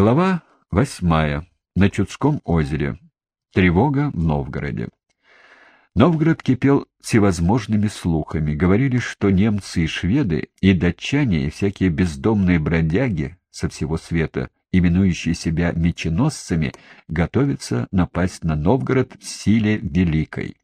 Глава восьмая. На Чудском озере. Тревога в Новгороде. Новгород кипел всевозможными слухами. Говорили, что немцы и шведы, и датчане, и всякие бездомные бродяги со всего света, именующие себя меченосцами, готовятся напасть на Новгород в силе великой.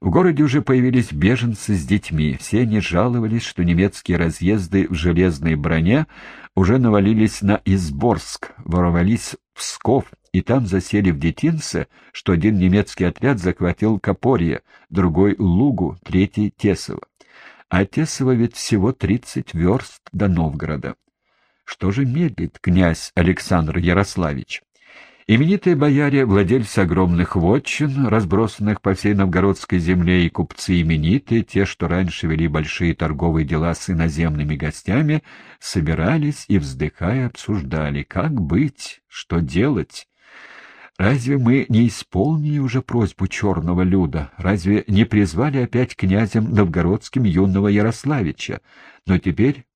В городе уже появились беженцы с детьми. Все они жаловались, что немецкие разъезды в железной броне уже навалились на Изборск, ворвались в Псков и там засели в Детинце, что один немецкий отряд захватил Копорье, другой — Лугу, третий — Тесово. А Тесово ведь всего тридцать верст до Новгорода. Что же медлит князь Александр Ярославич? Именитые бояре, владельцы огромных вотчин, разбросанных по всей новгородской земле, и купцы именитые, те, что раньше вели большие торговые дела с иноземными гостями, собирались и, вздыхая, обсуждали, как быть, что делать. Разве мы не исполнили уже просьбу черного люда? Разве не призвали опять князем новгородским юного Ярославича? Но теперь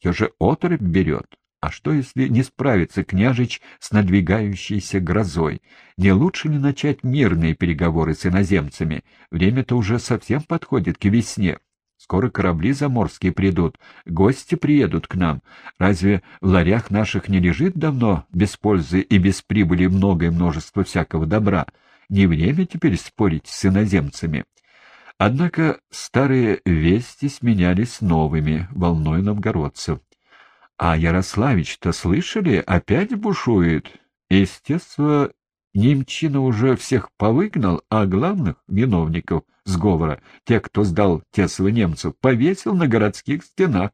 все же отрыв берет. А что, если не справится княжич с надвигающейся грозой? Не лучше ли начать мирные переговоры с иноземцами? Время-то уже совсем подходит к весне. Скоро корабли заморские придут, гости приедут к нам. Разве в ларях наших не лежит давно без пользы и без прибыли многое множество всякого добра? Не время теперь спорить с иноземцами. Однако старые вести сменялись новыми, волной новгородцев. А Ярославич-то слышали, опять бушует. Естественно, немчина уже всех повыгнал, а главных виновников сговора, тех, кто сдал Тесова немцев, повесил на городских стенах.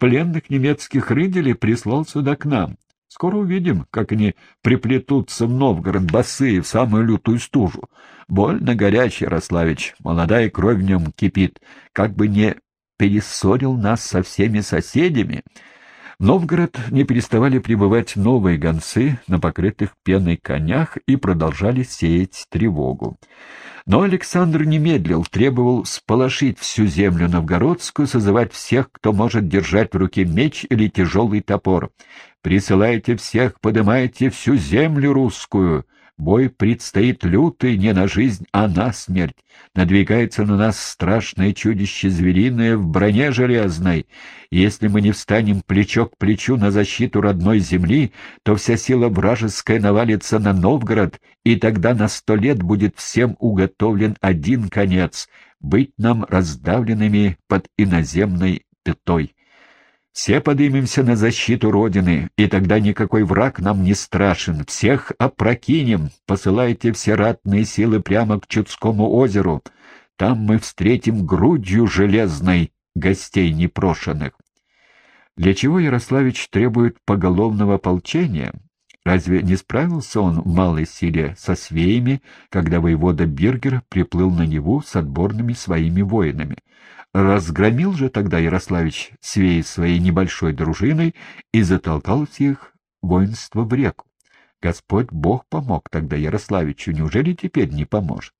Пленных немецких рыделей прислал сюда к нам. Скоро увидим, как они приплетутся в Новгород босые в самую лютую стужу. Больно горячий, Ярославич, молодая кровь в нем кипит, как бы не перессорил нас со всеми соседями. В Новгород не переставали прибывать новые гонцы на покрытых пеной конях и продолжали сеять тревогу. Но Александр не медлил, требовал сполошить всю землю новгородскую, созывать всех, кто может держать в руке меч или тяжелый топор. «Присылайте всех, подымайте всю землю русскую!» Бой предстоит лютый не на жизнь, а на смерть. Надвигается на нас страшное чудище звериное в броне железной. если мы не встанем плечо к плечу на защиту родной земли, то вся сила вражеская навалится на Новгород, и тогда на сто лет будет всем уготовлен один конец — быть нам раздавленными под иноземной пятой. Все подымемся на защиту Родины, и тогда никакой враг нам не страшен. Всех опрокинем, посылайте все ратные силы прямо к Чудскому озеру. Там мы встретим грудью железной гостей непрошенных. Для чего Ярославич требует поголовного ополчения? Разве не справился он в малой силе со свеями, когда воевода Биргер приплыл на Неву с отборными своими воинами? Разгромил же тогда Ярославич свеи своей небольшой дружиной и затолкал всех воинство в реку. Господь Бог помог тогда Ярославичу, неужели теперь не поможет?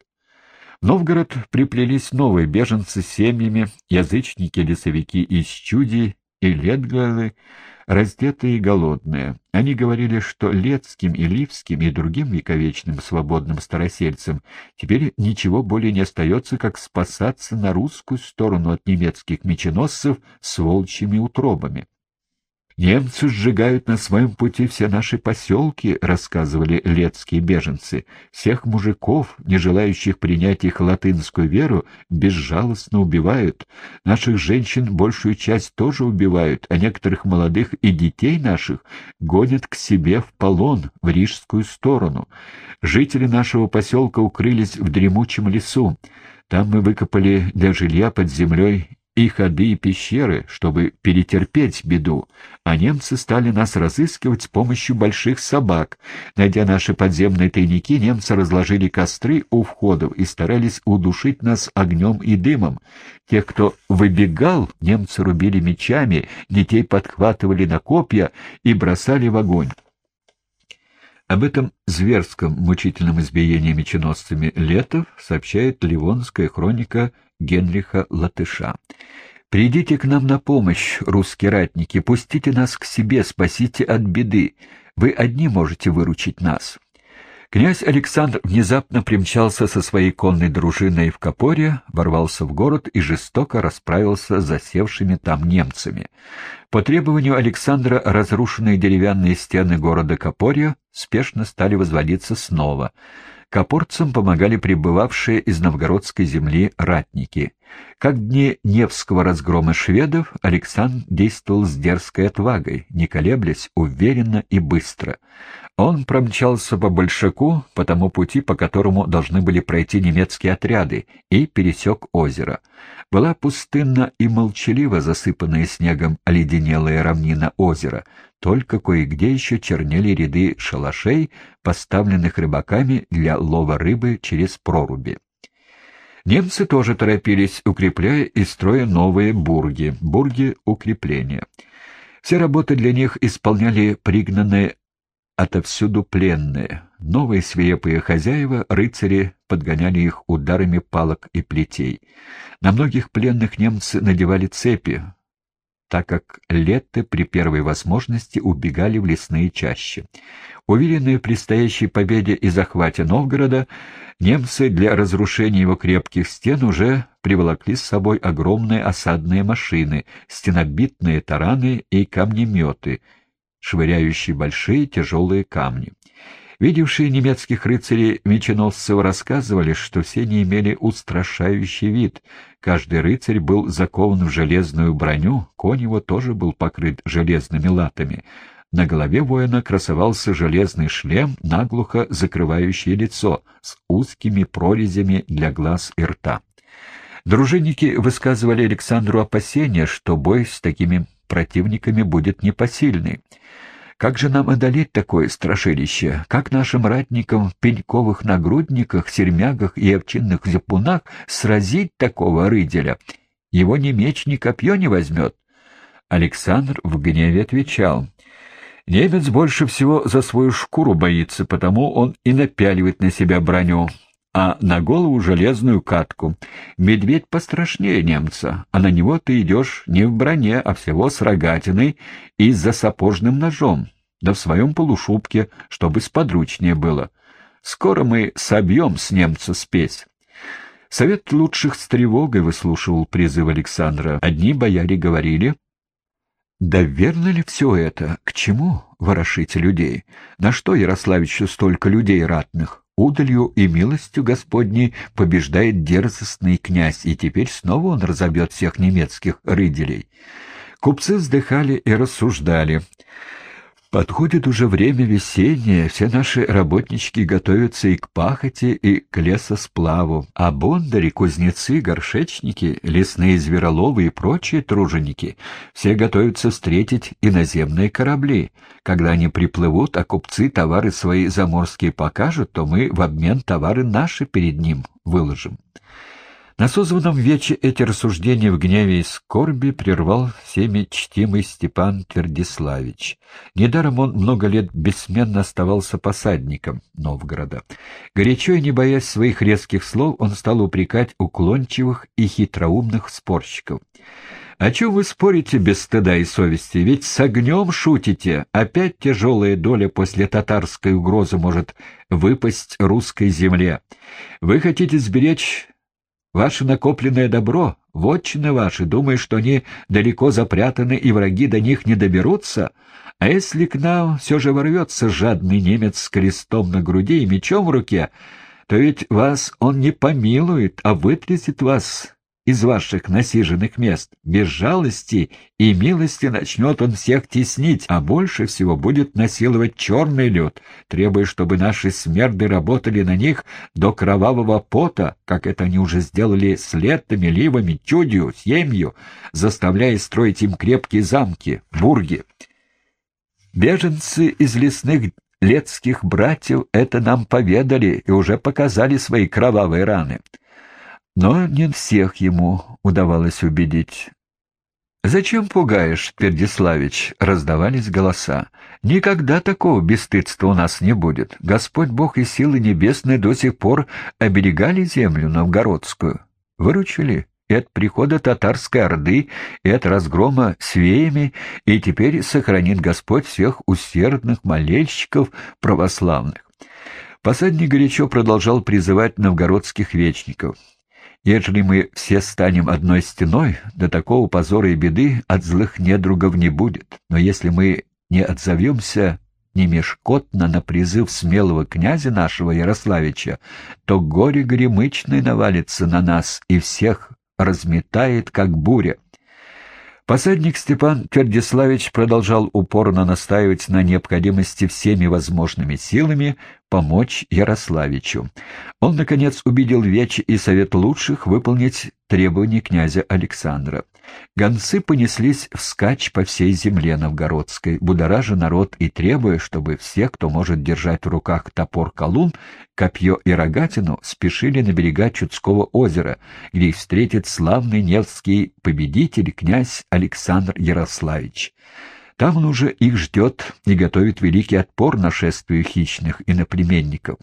В Новгород приплелись новые беженцы с семьями, язычники-лесовики из Чуди и Ледгалы, раздетые и голодные. Они говорили, что Лецким и Ливским и другим вековечным свободным старосельцам теперь ничего более не остается, как спасаться на русскую сторону от немецких меченосцев с волчьими утробами. «Немцы сжигают на своем пути все наши поселки», — рассказывали летские беженцы. «Всех мужиков, не желающих принять их латынскую веру, безжалостно убивают. Наших женщин большую часть тоже убивают, а некоторых молодых и детей наших гонят к себе в полон, в рижскую сторону. Жители нашего поселка укрылись в дремучем лесу. Там мы выкопали для жилья под землей и ходы, и пещеры, чтобы перетерпеть беду, а немцы стали нас разыскивать с помощью больших собак. Найдя наши подземные тайники, немцы разложили костры у входов и старались удушить нас огнем и дымом. Тех, кто выбегал, немцы рубили мечами, детей подхватывали на копья и бросали в огонь. Об этом зверском мучительном избиении меченосцами Летов сообщает Ливонская хроника Генриха Латыша. «Придите к нам на помощь, русские ратники, пустите нас к себе, спасите от беды. Вы одни можете выручить нас. Князь Александр внезапно примчался со своей конной дружиной в Копоре, ворвался в город и жестоко расправился с засевшими там немцами. По требованию Александра разрушенные деревянные стены города Копорья спешно стали возводиться снова — Копорцам помогали прибывавшие из новгородской земли ратники. Как в дни Невского разгрома шведов, Александр действовал с дерзкой отвагой, не колеблясь, уверенно и быстро. Он промчался по Большаку, по тому пути, по которому должны были пройти немецкие отряды, и пересек озеро. Была пустынна и молчаливо засыпанная снегом оледенелая равнина озера, только кое-где еще чернели ряды шалашей, поставленных рыбаками для лова рыбы через проруби. Немцы тоже торопились, укрепляя и строя новые бурги, бурги укрепления. Все работы для них исполняли пригнанные отовсюду пленные. Новые свирепые хозяева, рыцари, подгоняли их ударами палок и плетей. На многих пленных немцы надевали цепи, так как летты при первой возможности убегали в лесные чащи. Уверенные в предстоящей победе и захвате Новгорода, немцы для разрушения его крепких стен уже приволокли с собой огромные осадные машины, стенобитные тараны и камнеметы — швыряющий большие тяжелые камни. Видевшие немецких рыцарей меченосцев рассказывали, что все не имели устрашающий вид. Каждый рыцарь был закован в железную броню, конь его тоже был покрыт железными латами. На голове воина красовался железный шлем, наглухо закрывающий лицо, с узкими прорезями для глаз и рта. Дружинники высказывали Александру опасения, что бой с такими противниками будет непосильный. Как же нам одолеть такое страшилище? Как нашим ратникам в пеньковых нагрудниках, сермягах и овчинных зипунах сразить такого рыделя? Его ни меч, ни копье не возьмет. Александр в гневе отвечал. Немец больше всего за свою шкуру боится, потому он и напяливает на себя броню а на голову железную катку. Медведь пострашнее немца, а на него ты идешь не в броне, а всего с рогатиной и за сапожным ножом, да в своем полушубке, чтобы сподручнее было. Скоро мы собьем с немца спесь. Совет лучших с тревогой выслушивал призыв Александра. Одни бояре говорили, «Да верно ли все это? К чему ворошить людей? На что Ярославичу столько людей ратных? Удалью и милостью Господней побеждает дерзостный князь, и теперь снова он разобьет всех немецких рыделей. Купцы вздыхали и рассуждали. Подходит уже время весеннее, все наши работнички готовятся и к пахоте, и к лесосплаву, а бондари, кузнецы, горшечники, лесные звероловы и прочие труженики все готовятся встретить иноземные корабли. Когда они приплывут, а купцы товары свои заморские покажут, то мы в обмен товары наши перед ним выложим. На созванном вече эти рассуждения в гневе и скорби прервал всеми чтимый Степан Твердиславич. Недаром он много лет бессменно оставался посадником Новгорода. Горячо и не боясь своих резких слов, он стал упрекать уклончивых и хитроумных спорщиков. «О чем вы спорите без стыда и совести? Ведь с огнем шутите. Опять тяжелая доля после татарской угрозы может выпасть русской земле. Вы хотите сберечь Ваше накопленное добро, вотчины ваши, думая, что они далеко запрятаны и враги до них не доберутся? А если к нам все же ворвется жадный немец с крестом на груди и мечом в руке, то ведь вас он не помилует, а вытрясет вас из ваших насиженных мест. Без жалости и милости начнет он всех теснить, а больше всего будет насиловать черный лед, требуя, чтобы наши смерды работали на них до кровавого пота, как это они уже сделали с летами, ливами, тюдью, семью, заставляя строить им крепкие замки, бурги. Беженцы из лесных летских братьев это нам поведали и уже показали свои кровавые раны. Но не всех ему удавалось убедить. «Зачем пугаешь, Пердиславич?» — раздавались голоса. «Никогда такого бесстыдства у нас не будет. Господь Бог и силы небесные до сих пор оберегали землю новгородскую. Выручили и от прихода татарской орды, и от разгрома свеями, и теперь сохранит Господь всех усердных молельщиков православных. Посадник горячо продолжал призывать новгородских вечников. Ежели мы все станем одной стеной, до такого позора и беды от злых недругов не будет. Но если мы не отзовемся немешкотно на призыв смелого князя нашего Ярославича, то горе гремычное навалится на нас и всех разметает, как буря. Посадник Степан Твердиславич продолжал упорно настаивать на необходимости всеми возможными силами помочь Ярославичу. Он, наконец, убедил Веч и Совет Лучших выполнить требования князя Александра. Гонцы понеслись вскачь по всей земле новгородской, будоража народ и требуя, чтобы все, кто может держать в руках топор колун, копье и рогатину, спешили на берега Чудского озера, где их встретит славный невский победитель князь Александр Ярославич. Там он уже их ждет и готовит великий отпор нашествию хищных иноплеменников.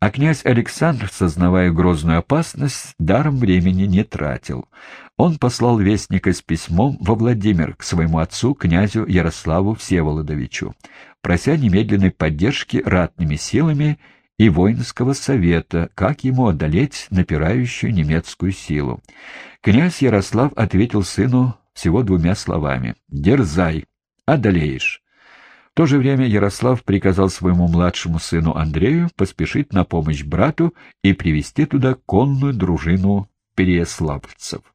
А князь Александр, сознавая грозную опасность, даром времени не тратил. Он послал вестника с письмом во Владимир к своему отцу, князю Ярославу Всеволодовичу, прося немедленной поддержки ратными силами и воинского совета, как ему одолеть напирающую немецкую силу. Князь Ярослав ответил сыну всего двумя словами «Дерзай, одолеешь». В то же время Ярослав приказал своему младшему сыну Андрею поспешить на помощь брату и привести туда конную дружину переяславцев.